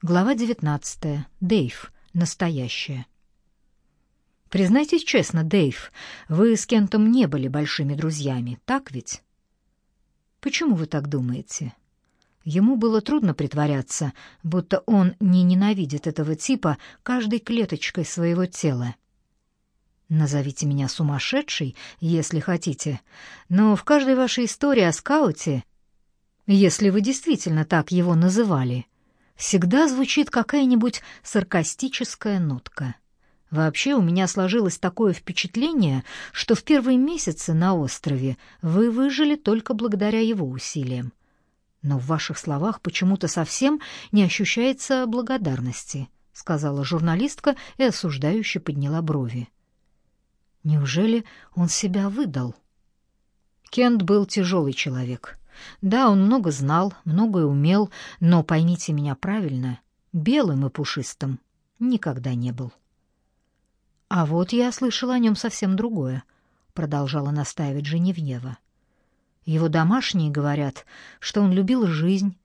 Глава 19. Дэйв. Настоящее. Признайтесь честно, Дэйв, вы с Кентом не были большими друзьями, так ведь? Почему вы так думаете? Ему было трудно притворяться, будто он не ненавидит этого типа каждой клеточкой своего тела. Назовите меня сумасшедшей, если хотите, но в каждой вашей истории о скауте, если вы действительно так его называли, — всегда звучит какая-нибудь саркастическая нотка. Вообще у меня сложилось такое впечатление, что в первые месяцы на острове вы выжили только благодаря его усилиям. Но в ваших словах почему-то совсем не ощущается благодарности, сказала журналистка и осуждающе подняла брови. Неужели он себя выдал? Кент был тяжелый человек. Да, он много знал, многое умел, но, поймите меня правильно, белым и пушистым никогда не был. А вот я слышала о нем совсем другое, продолжала настаивать Женевьева. Его домашние говорят, что он любил жизнь,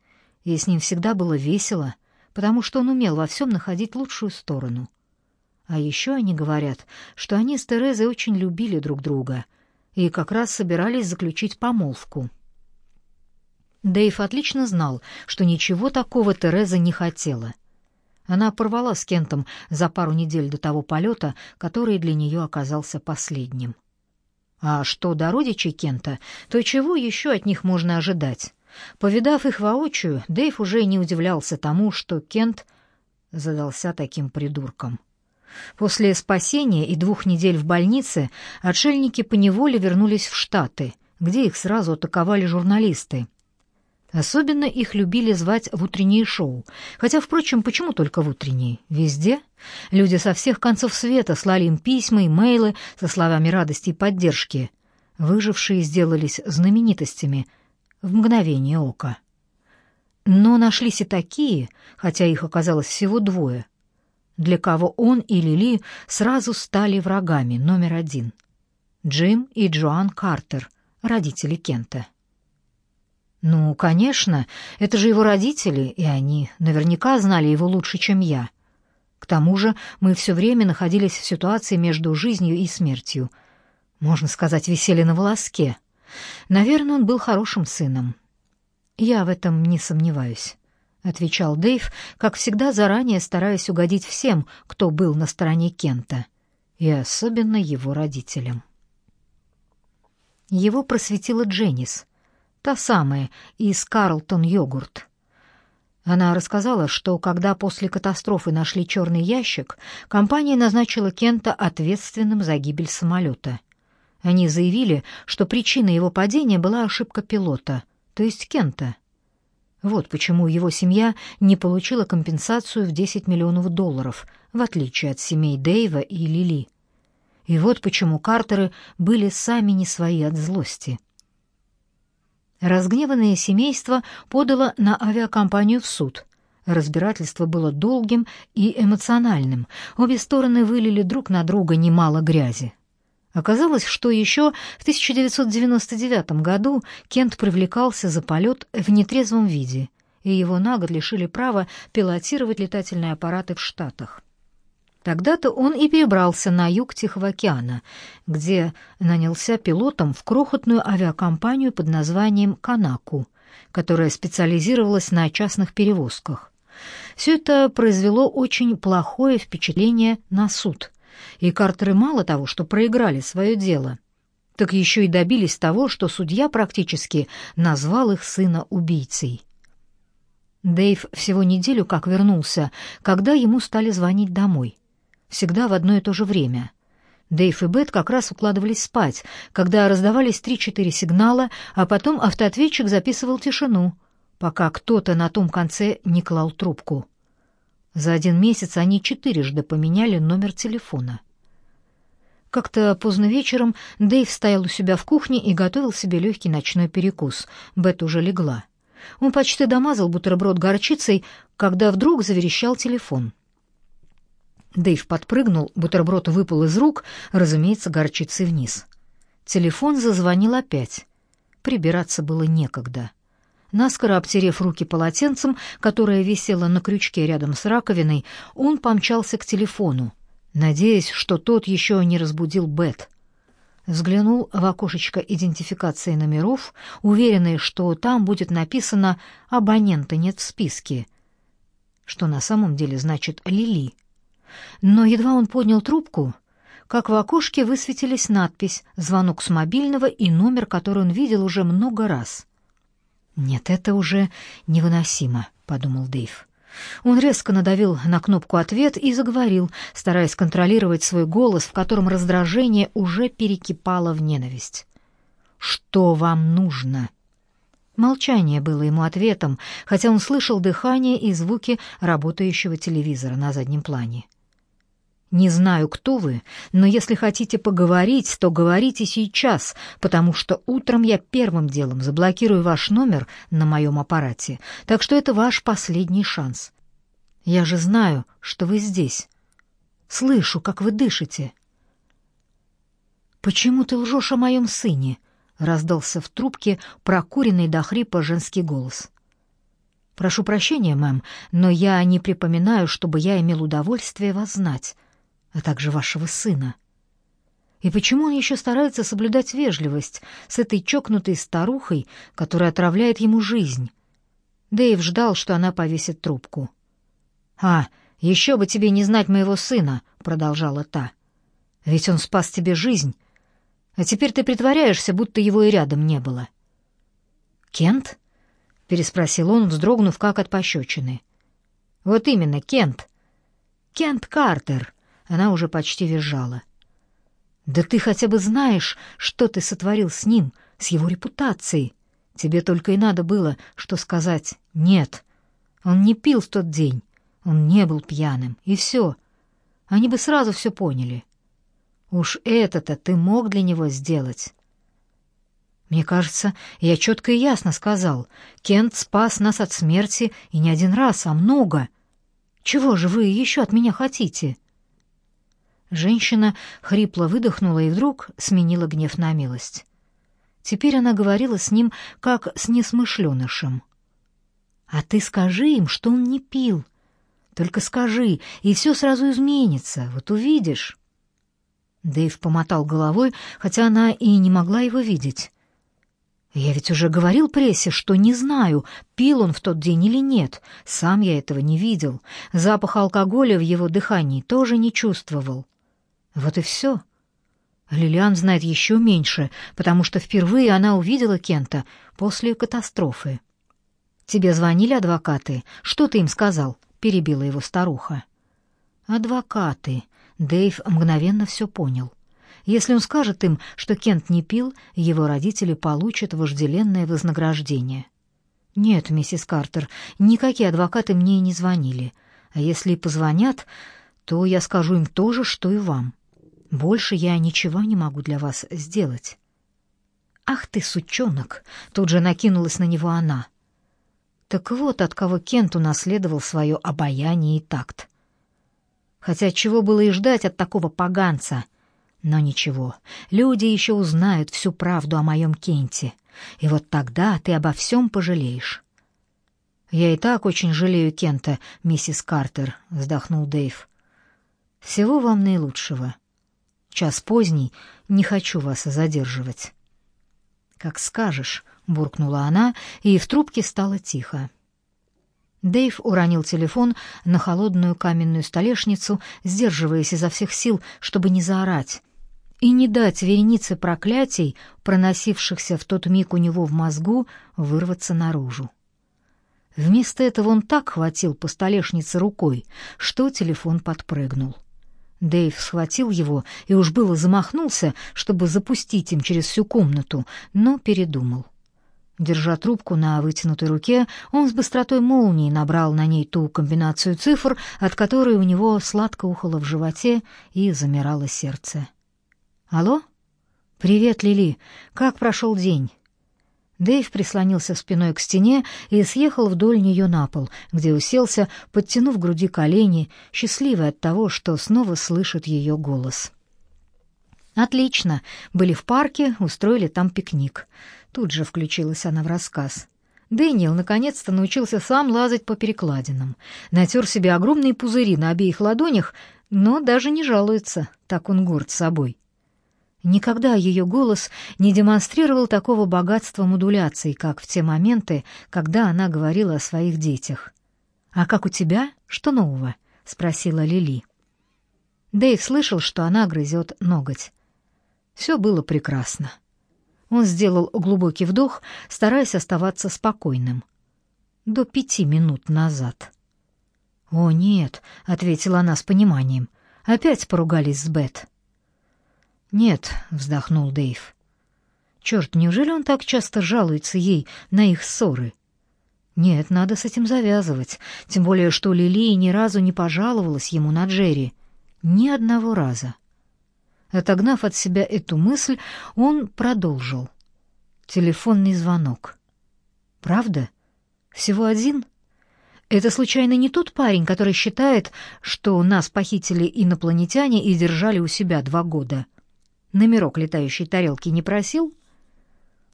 и с ним всегда было весело, потому что он умел во всем находить лучшую сторону. А еще они говорят, что они с Терезой очень любили друг друга и как раз собирались заключить помолвку. Дэйв отлично знал, что ничего такого Тереза не хотела. Она порвала с Кентом за пару недель до того полета, который для нее оказался последним. А что до родичей Кента, то чего еще от них можно ожидать? Повидав их воочию, Дэйв уже не удивлялся тому, что Кент задался таким придурком. После спасения и двух недель в больнице отшельники поневоле вернулись в Штаты, где их сразу атаковали журналисты. Особенно их любили звать в утренние шоу. Хотя, впрочем, почему только в утренние? Везде. Люди со всех концов света слали им письма и мейлы со словами радости и поддержки. Выжившие сделались знаменитостями в мгновение ока. Но нашлись и такие, хотя их оказалось всего двое, для кого он и Лили сразу стали врагами номер один. Джим и Джоан Картер, родители Кента. Ну, конечно, это же его родители, и они наверняка знали его лучше, чем я. К тому же мы все время находились в ситуации между жизнью и смертью. Можно сказать, висели на волоске. Наверное, он был хорошим сыном. Я в этом не сомневаюсь, отвечал Дэйв, как всегда заранее стараясь угодить всем, кто был на стороне Кента, и особенно его родителям. Его просветила Дженнис — Та самая, из Карлтон-йогурт. Она рассказала, что когда после катастрофы нашли черный ящик, компания назначила Кента ответственным за гибель самолета. Они заявили, что причиной его падения была ошибка пилота, то есть Кента. Вот почему его семья не получила компенсацию в 10 миллионов долларов, в отличие от семей Дэйва и Лили. И вот почему Картеры были сами не свои от злости. Разгневанное семейство подало на авиакомпанию в суд. Разбирательство было долгим и эмоциональным. Обе стороны вылили друг на друга немало грязи. Оказалось, что еще в 1999 году Кент привлекался за полет в нетрезвом виде, и его на год лишили права пилотировать летательные аппараты в Штатах. Тогда-то он и перебрался на юг Тихого океана, где нанялся пилотом в крохотную авиакомпанию под названием «Канаку», которая специализировалась на частных перевозках. Все это произвело очень плохое впечатление на суд, и Картеры мало того, что проиграли свое дело, так еще и добились того, что судья практически назвал их сына убийцей. Дэйв всего неделю как вернулся, когда ему стали звонить домой — всегда в одно и то же время. Дэйв и Бет как раз укладывались спать, когда раздавались три-четыре сигнала, а потом автоответчик записывал тишину, пока кто-то на том конце не клал трубку. За один месяц они четырежды поменяли номер телефона. Как-то поздно вечером Дэйв стоял у себя в кухне и готовил себе легкий ночной перекус. Бет уже легла. Он почти домазал бутерброд горчицей, когда вдруг заверещал телефон. Дэйв подпрыгнул, бутерброд выпал из рук, разумеется, горчицей вниз. Телефон зазвонил опять. Прибираться было некогда. Наскоро обтерев руки полотенцем, которое висело на крючке рядом с раковиной, он помчался к телефону, надеясь, что тот еще не разбудил Бет. Взглянул в окошечко идентификации номеров, уверенный, что там будет написано «абонента нет в списке», что на самом деле значит «Лили». Но едва он поднял трубку, как в окошке высветились надпись «Звонок с мобильного» и номер, который он видел уже много раз. «Нет, это уже невыносимо», — подумал Дэйв. Он резко надавил на кнопку «Ответ» и заговорил, стараясь контролировать свой голос, в котором раздражение уже перекипало в ненависть. «Что вам нужно?» Молчание было ему ответом, хотя он слышал дыхание и звуки работающего телевизора на заднем плане. Не знаю, кто вы, но если хотите поговорить, то говорите сейчас, потому что утром я первым делом заблокирую ваш номер на моем аппарате, так что это ваш последний шанс. Я же знаю, что вы здесь. Слышу, как вы дышите. Почему ты лжешь о моем сыне? раздался в трубке прокуренный до хрипа женский голос. Прошу прощения, мэм, но я не припоминаю, чтобы я имел удовольствие вас знать а также вашего сына. И почему он еще старается соблюдать вежливость с этой чокнутой старухой, которая отравляет ему жизнь? Дэйв ждал, что она повесит трубку. «А, еще бы тебе не знать моего сына», — продолжала та. «Ведь он спас тебе жизнь, а теперь ты притворяешься, будто его и рядом не было». «Кент?» — переспросил он, вздрогнув как от пощечины. «Вот именно, Кент. Кент Картер», она уже почти визжала. «Да ты хотя бы знаешь, что ты сотворил с ним, с его репутацией. Тебе только и надо было, что сказать «нет». Он не пил в тот день, он не был пьяным, и все. Они бы сразу все поняли. Уж это-то ты мог для него сделать». Мне кажется, я четко и ясно сказал. Кент спас нас от смерти и не один раз, а много. Чего же вы еще от меня хотите?» Женщина хрипло выдохнула и вдруг сменила гнев на милость. Теперь она говорила с ним, как с несмышленышем. «А ты скажи им, что он не пил. Только скажи, и все сразу изменится, вот увидишь». Дэйв помотал головой, хотя она и не могла его видеть. «Я ведь уже говорил прессе, что не знаю, пил он в тот день или нет. Сам я этого не видел. Запах алкоголя в его дыхании тоже не чувствовал. Вот и все. Лилиан знает еще меньше, потому что впервые она увидела Кента после катастрофы. «Тебе звонили адвокаты? Что ты им сказал?» — перебила его старуха. «Адвокаты». Дэйв мгновенно все понял. Если он скажет им, что Кент не пил, его родители получат вожделенное вознаграждение. «Нет, миссис Картер, никакие адвокаты мне не звонили. А если и позвонят, то я скажу им то же, что и вам». Больше я ничего не могу для вас сделать. Ах ты, сучонок! Тут же накинулась на него она. Так вот, от кого Кент унаследовал свое обаяние и такт. Хотя чего было и ждать от такого поганца. Но ничего, люди еще узнают всю правду о моем Кенте. И вот тогда ты обо всем пожалеешь. «Я и так очень жалею Кента, миссис Картер», — вздохнул Дэйв. «Всего вам наилучшего. Час поздний, не хочу вас задерживать. Как скажешь, буркнула она, и в трубке стало тихо. Дэйв уронил телефон на холодную каменную столешницу, сдерживаясь изо всех сил, чтобы не заорать и не дать веренице проклятий, проносившихся в тот миг у него в мозгу, вырваться наружу. Вместо этого он так хватил по столешнице рукой, что телефон подпрыгнул. Дэйв схватил его и уж было замахнулся, чтобы запустить им через всю комнату, но передумал. Держа трубку на вытянутой руке, он с быстротой молнии набрал на ней ту комбинацию цифр, от которой у него сладко ухало в животе и замирало сердце. «Алло? Привет, Лили. Как прошел день?» Дэйв прислонился спиной к стене и съехал вдоль нее на пол, где уселся, подтянув груди колени, счастливый от того, что снова слышит ее голос. «Отлично. Были в парке, устроили там пикник». Тут же включилась она в рассказ. Дэниел наконец-то научился сам лазать по перекладинам. Натер себе огромные пузыри на обеих ладонях, но даже не жалуется, так он горд собой. Никогда ее голос не демонстрировал такого богатства модуляций, как в те моменты, когда она говорила о своих детях. «А как у тебя? Что нового?» — спросила Лили. Дэйв слышал, что она грызет ноготь. Все было прекрасно. Он сделал глубокий вдох, стараясь оставаться спокойным. До пяти минут назад. «О, нет», — ответила она с пониманием. «Опять поругались с Бет». «Нет», — вздохнул Дэйв. «Черт, неужели он так часто жалуется ей на их ссоры?» «Нет, надо с этим завязывать, тем более что Лили ни разу не пожаловалась ему на Джерри. Ни одного раза». Отогнав от себя эту мысль, он продолжил. Телефонный звонок. Правда? Всего один? Это случайно не тот парень, который считает, что нас похитили инопланетяне и держали у себя два года? Номерок летающей тарелки не просил?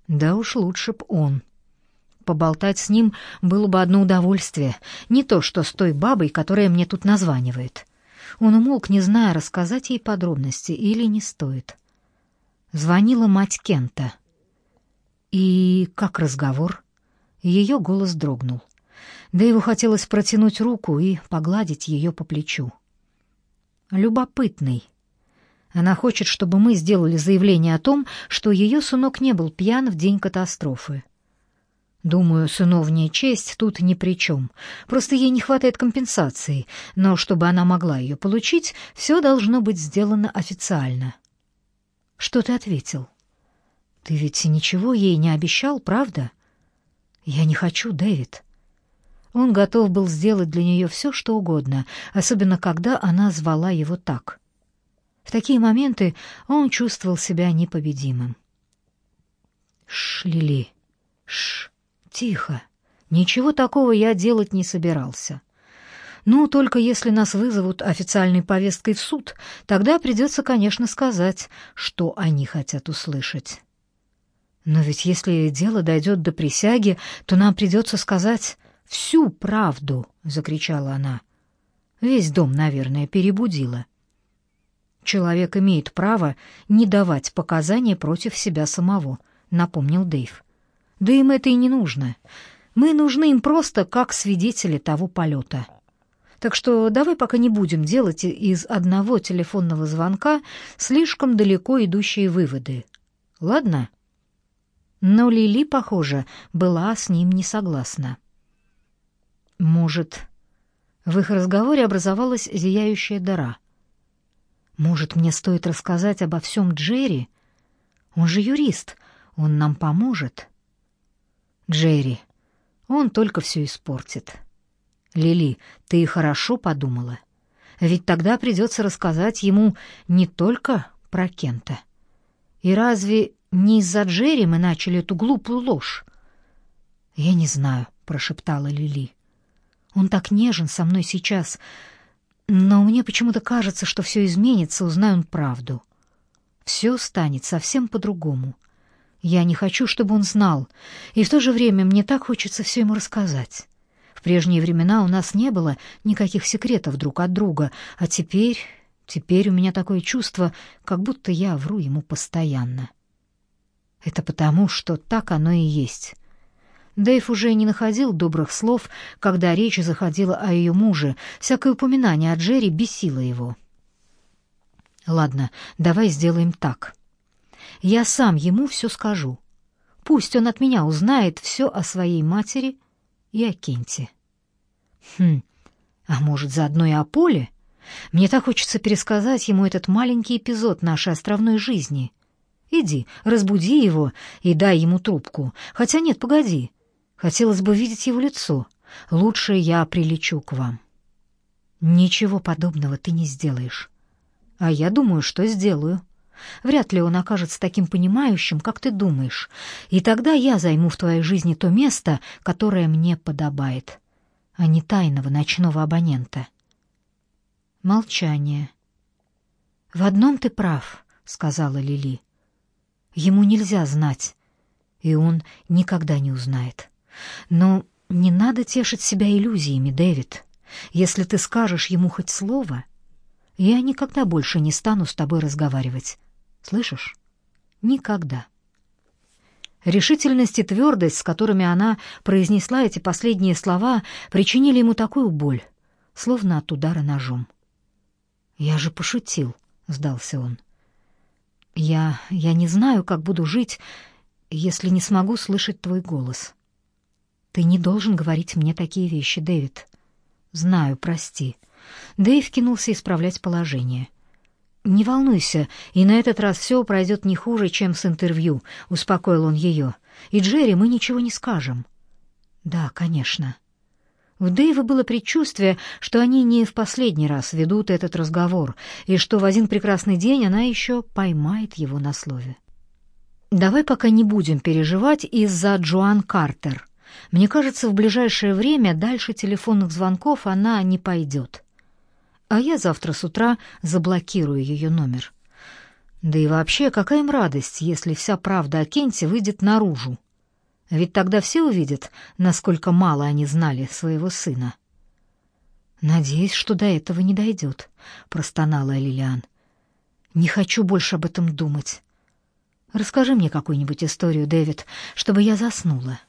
Да уж лучше б он. Поболтать с ним было бы одно удовольствие, не то что с той бабой, которая мне тут названивает. Он умолк, не зная, рассказать ей подробности или не стоит. Звонила мать Кента. «И как разговор?» Ее голос дрогнул. Дэйву хотелось протянуть руку и погладить ее по плечу. «Любопытный. Она хочет, чтобы мы сделали заявление о том, что ее сынок не был пьян в день катастрофы. Думаю, сыновняя честь тут ни при чем. Просто ей не хватает компенсации, но чтобы она могла ее получить, все должно быть сделано официально. Что ты ответил? Ты ведь ничего ей не обещал, правда? Я не хочу, Дэвид. Он готов был сделать для нее все, что угодно, особенно когда она звала его так. В такие моменты он чувствовал себя непобедимым. Ш, Лили, ш. Тихо. Ничего такого я делать не собирался. Ну, только если нас вызовут официальной повесткой в суд, тогда придется, конечно, сказать, что они хотят услышать. Но ведь если дело дойдет до присяги, то нам придется сказать всю правду, закричала она. Весь дом, наверное, перебудило. Человек имеет право не давать показания против себя самого, напомнил Дэйв. Да им это и не нужно. Мы нужны им просто как свидетели того полета. Так что давай пока не будем делать из одного телефонного звонка слишком далеко идущие выводы. Ладно? Но Лили, похоже, была с ним не согласна. Может, в их разговоре образовалась зияющая дыра. Может, мне стоит рассказать обо всем Джерри? Он же юрист, он нам поможет. Джерри. Он только все испортит. Лили, ты хорошо подумала. Ведь тогда придется рассказать ему не только про Кента. И разве не из-за Джерри мы начали эту глупую ложь? Я не знаю, прошептала Лили. Он так нежен со мной сейчас, но мне почему-то кажется, что все изменится, узнаю он правду. Все станет совсем по-другому. Я не хочу, чтобы он знал, и в то же время мне так хочется все ему рассказать. В прежние времена у нас не было никаких секретов друг от друга, а теперь, теперь у меня такое чувство, как будто я вру ему постоянно. Это потому, что так оно и есть. Дэйв уже не находил добрых слов, когда речь заходила о ее муже. Всякое упоминание о Джерри бесило его. Ладно, давай сделаем так. Я сам ему все скажу. Пусть он от меня узнает все о своей матери и о Кенте. Хм, а может, заодно и о Поле? Мне так хочется пересказать ему этот маленький эпизод нашей островной жизни. Иди, разбуди его и дай ему трубку. Хотя нет, погоди. Хотелось бы видеть его лицо. Лучше я прилечу к вам. Ничего подобного ты не сделаешь. А я думаю, что сделаю. Вряд ли он окажется таким понимающим, как ты думаешь. И тогда я займу в твоей жизни то место, которое мне подобает, а не тайного ночного абонента. Молчание. В одном ты прав, сказала Лили. Ему нельзя знать, и он никогда не узнает. Но не надо тешить себя иллюзиями, Дэвид. Если ты скажешь ему хоть слово, я никогда больше не стану с тобой разговаривать. Слышишь? Никогда. Решительность и твердость, с которыми она произнесла эти последние слова, причинили ему такую боль, словно от удара ножом. «Я же пошутил», — сдался он. «Я... я не знаю, как буду жить, если не смогу слышать твой голос. Ты не должен говорить мне такие вещи, Дэвид. Знаю, прости». Дэйв кинулся исправлять положение — «Не волнуйся, и на этот раз все пройдет не хуже, чем с интервью», — успокоил он ее. «И Джерри мы ничего не скажем». «Да, конечно». У Дэйва было предчувствие, что они не в последний раз ведут этот разговор, и что в один прекрасный день она еще поймает его на слове. «Давай пока не будем переживать из-за Джоан Картер. Мне кажется, в ближайшее время дальше телефонных звонков она не пойдет» а я завтра с утра заблокирую ее номер. Да и вообще, какая им радость, если вся правда о Кенте выйдет наружу? Ведь тогда все увидят, насколько мало они знали своего сына. «Надеюсь, что до этого не дойдет», — простонала Лилиан. «Не хочу больше об этом думать. Расскажи мне какую-нибудь историю, Дэвид, чтобы я заснула».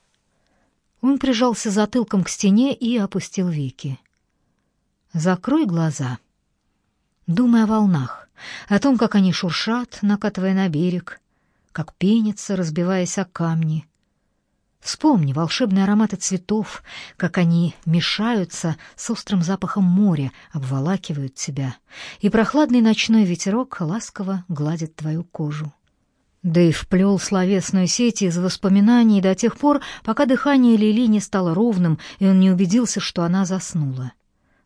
Он прижался затылком к стене и опустил веки. Закрой глаза. Думай о волнах, о том, как они шуршат, накатывая на берег, как пенятся, разбиваясь о камни. Вспомни волшебные ароматы цветов, как они мешаются с острым запахом моря, обволакивают тебя, и прохладный ночной ветерок ласково гладит твою кожу. Дэйв вплел словесную сеть из воспоминаний до тех пор, пока дыхание Лили не стало ровным, и он не убедился, что она заснула.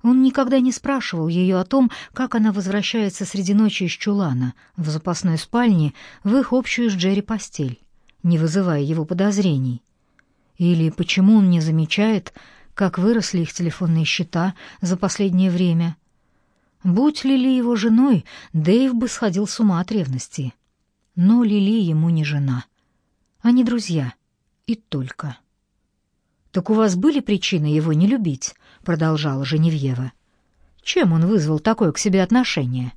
Он никогда не спрашивал ее о том, как она возвращается среди ночи из чулана в запасной спальне в их общую с Джерри постель, не вызывая его подозрений. Или почему он не замечает, как выросли их телефонные счета за последнее время. Будь Лили его женой, Дэйв бы сходил с ума от ревности. Но Лили ему не жена. Они друзья. И только. «Так у вас были причины его не любить?» — продолжала Женевьева. «Чем он вызвал такое к себе отношение?»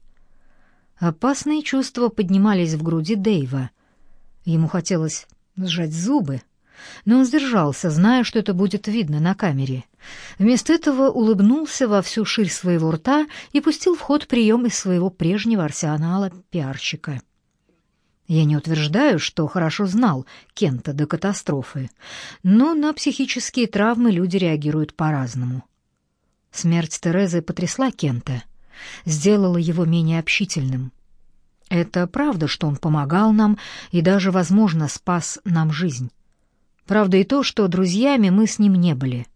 Опасные чувства поднимались в груди Дэйва. Ему хотелось сжать зубы, но он сдержался, зная, что это будет видно на камере. Вместо этого улыбнулся во всю ширь своего рта и пустил в ход прием из своего прежнего арсенала пиарщика. Я не утверждаю, что хорошо знал Кента до катастрофы, но на психические травмы люди реагируют по-разному. Смерть Терезы потрясла Кента, сделала его менее общительным. Это правда, что он помогал нам и даже, возможно, спас нам жизнь. Правда и то, что друзьями мы с ним не были.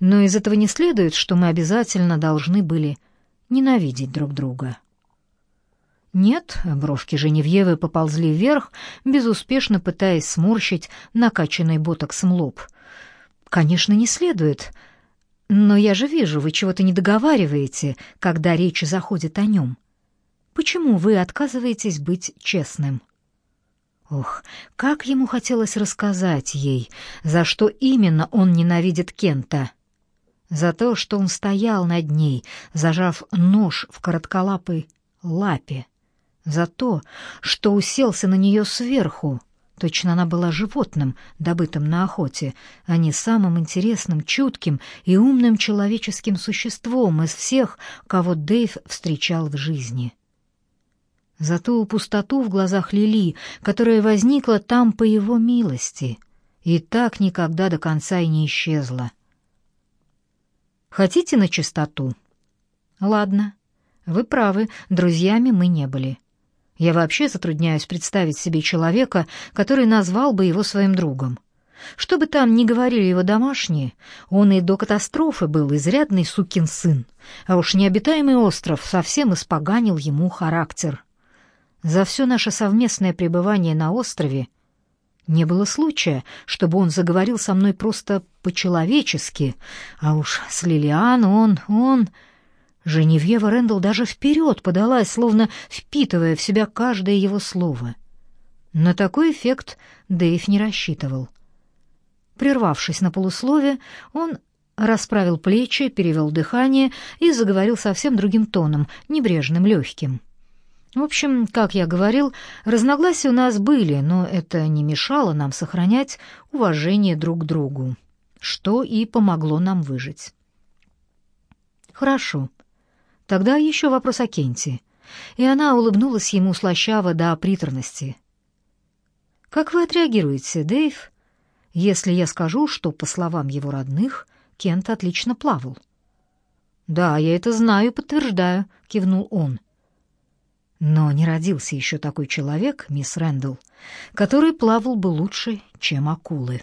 Но из этого не следует, что мы обязательно должны были ненавидеть друг друга. Нет, бровки Женевьевы поползли вверх, безуспешно пытаясь сморщить накачанный ботоксом лоб. Конечно, не следует. Но я же вижу, вы чего-то не договариваете, когда речь заходит о нем. Почему вы отказываетесь быть честным? Ох, как ему хотелось рассказать ей, за что именно он ненавидит Кента. За то, что он стоял над ней, зажав нож в коротколапой лапе за то, что уселся на нее сверху. Точно она была животным, добытым на охоте, а не самым интересным, чутким и умным человеческим существом из всех, кого Дэйв встречал в жизни. За ту пустоту в глазах Лили, которая возникла там по его милости, и так никогда до конца и не исчезла. Хотите на чистоту? Ладно, вы правы, друзьями мы не были. Я вообще затрудняюсь представить себе человека, который назвал бы его своим другом. Что бы там ни говорили его домашние, он и до катастрофы был изрядный сукин сын, а уж необитаемый остров совсем испоганил ему характер. За все наше совместное пребывание на острове не было случая, чтобы он заговорил со мной просто по-человечески, а уж с Лилиан он, он... Женевьева Рэндалл даже вперед подалась, словно впитывая в себя каждое его слово. На такой эффект Дэйв не рассчитывал. Прервавшись на полуслове, он расправил плечи, перевел дыхание и заговорил совсем другим тоном, небрежным, легким. В общем, как я говорил, разногласия у нас были, но это не мешало нам сохранять уважение друг к другу, что и помогло нам выжить. Хорошо. Тогда еще вопрос о Кенте. И она улыбнулась ему слащаво до приторности. Как вы отреагируете, Дэйв, если я скажу, что, по словам его родных, Кент отлично плавал? Да, я это знаю, подтверждаю, кивнул он. Но не родился еще такой человек, мисс Рэндалл, который плавал бы лучше, чем акулы.